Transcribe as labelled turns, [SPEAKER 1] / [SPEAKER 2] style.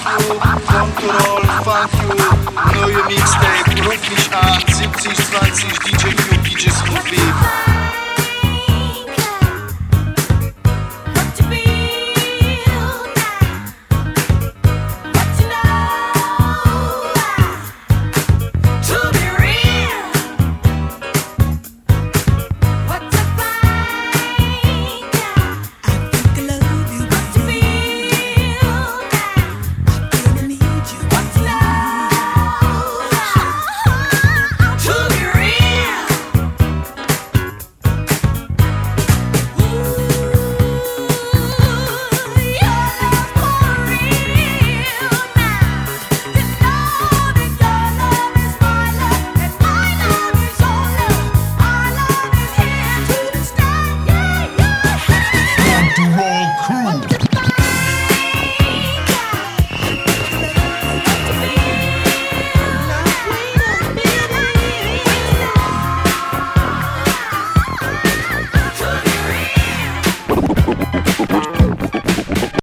[SPEAKER 1] Funk you, funk you, funk you, know your mixtape, ruf mich an.